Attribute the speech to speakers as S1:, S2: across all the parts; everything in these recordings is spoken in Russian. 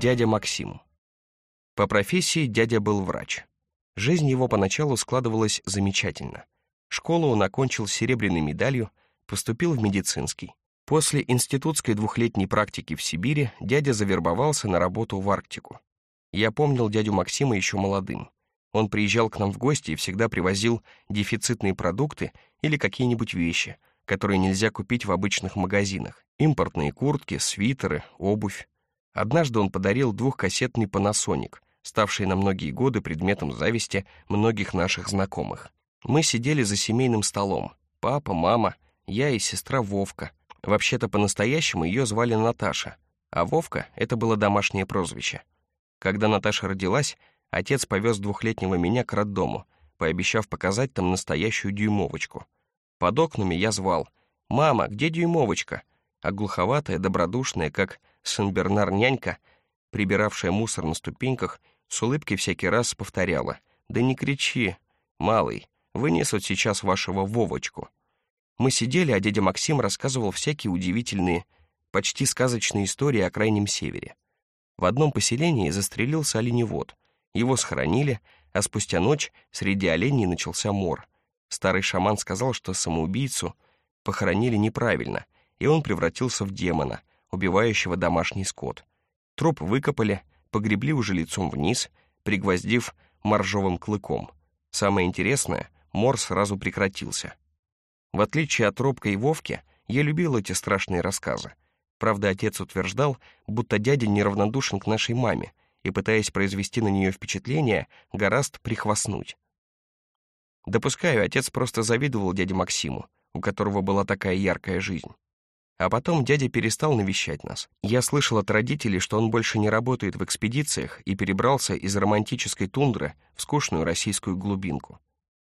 S1: Дядя Максим. По профессии дядя был врач. Жизнь его поначалу складывалась замечательно. Школу он окончил серебряной медалью, поступил в медицинский. После институтской двухлетней практики в Сибири дядя завербовался на работу в Арктику. Я помнил дядю Максима еще молодым. Он приезжал к нам в гости и всегда привозил дефицитные продукты или какие-нибудь вещи, которые нельзя купить в обычных магазинах. Импортные куртки, свитеры, обувь. Однажды он подарил двухкассетный Panasonic, ставший на многие годы предметом зависти многих наших знакомых. Мы сидели за семейным столом. Папа, мама, я и сестра Вовка. Вообще-то по-настоящему ее звали Наташа, а Вовка — это было домашнее прозвище. Когда Наташа родилась, отец повез двухлетнего меня к роддому, пообещав показать там настоящую дюймовочку. Под окнами я звал «Мама, где дюймовочка?» А глуховатая, добродушная, как Сен-Бернар нянька, прибиравшая мусор на ступеньках, с улыбкой всякий раз повторяла «Да не кричи, малый, вынесут сейчас вашего Вовочку». Мы сидели, а дядя Максим рассказывал всякие удивительные, почти сказочные истории о Крайнем Севере. В одном поселении застрелился оленевод. Его схоронили, а спустя ночь среди оленей начался мор. Старый шаман сказал, что самоубийцу похоронили неправильно, и он превратился в демона, убивающего домашний скот. Труп выкопали, погребли уже лицом вниз, пригвоздив моржовым клыком. Самое интересное, мор сразу прекратился. В отличие от Робка и Вовки, я любил эти страшные рассказы. Правда, отец утверждал, будто дядя неравнодушен к нашей маме и, пытаясь произвести на нее впечатление, гораст прихвастнуть. Допускаю, отец просто завидовал дяде Максиму, у которого была такая яркая жизнь. А потом дядя перестал навещать нас. Я слышал от родителей, что он больше не работает в экспедициях и перебрался из романтической тундры в скучную российскую глубинку.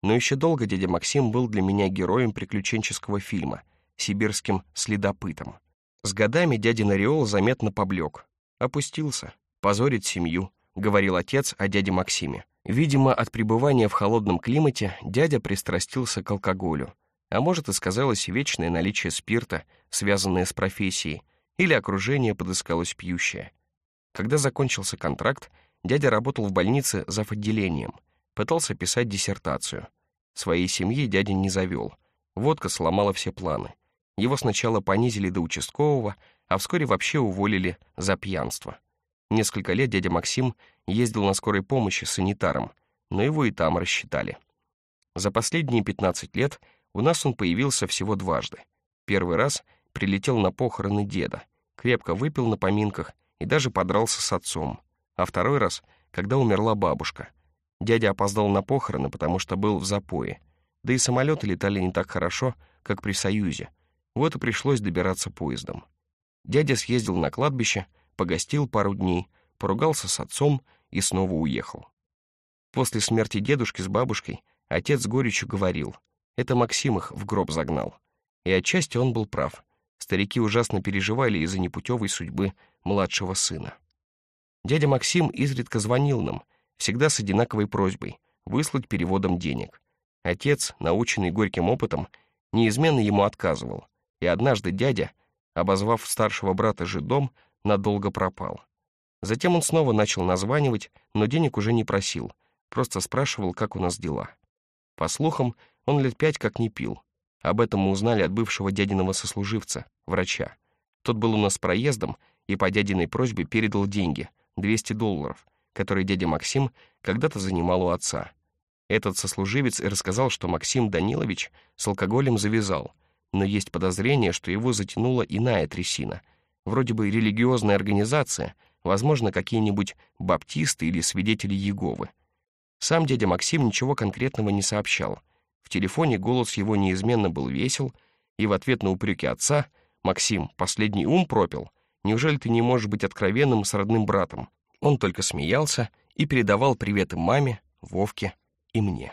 S1: Но еще долго дядя Максим был для меня героем приключенческого фильма, сибирским следопытом. С годами дядин ореол заметно поблек. Опустился. Позорит семью, говорил отец о дяде Максиме. Видимо, от пребывания в холодном климате дядя пристрастился к алкоголю — а может, и сказалось вечное наличие спирта, связанное с профессией, или окружение подыскалось пьющее. Когда закончился контракт, дядя работал в больнице за отделением, пытался писать диссертацию. Своей семьи дядя не завел. Водка сломала все планы. Его сначала понизили до участкового, а вскоре вообще уволили за пьянство. Несколько лет дядя Максим ездил на скорой помощи с санитаром, но его и там рассчитали. За последние 15 лет у нас он появился всего дважды. Первый раз прилетел на похороны деда, крепко выпил на поминках и даже подрался с отцом. А второй раз, когда умерла бабушка. Дядя опоздал на похороны, потому что был в запое. Да и самолеты летали не так хорошо, как при Союзе. Вот и пришлось добираться поездом. Дядя съездил на кладбище, погостил пару дней, поругался с отцом и снова уехал. После смерти дедушки с бабушкой отец с горечью говорил, это Максим их в гроб загнал. И отчасти он был прав. Старики ужасно переживали из-за непутевой судьбы младшего сына. Дядя Максим изредка звонил нам, всегда с одинаковой просьбой — выслать переводом денег. Отец, наученный горьким опытом, неизменно ему отказывал, и однажды дядя, обозвав старшего брата жидом, надолго пропал. Затем он снова начал названивать, но денег уже не просил, просто спрашивал, как у нас дела. По слухам, он лет пять как не пил. Об этом мы узнали от бывшего дядиного сослуживца, врача. Тот был у нас проездом и по дядиной просьбе передал деньги, 200 долларов, которые дядя Максим когда-то занимал у отца. Этот сослуживец и рассказал, что Максим Данилович с алкоголем завязал, но есть подозрение, что его затянула иная трясина, вроде бы религиозная организация, возможно, какие-нибудь баптисты или свидетели Иеговы. Сам дядя Максим ничего конкретного не сообщал — в телефоне голос его неизменно был весел, и в ответ на упреки отца «Максим, последний ум пропил? Неужели ты не можешь быть откровенным с родным братом?» Он только смеялся и передавал приветы маме, Вовке и мне.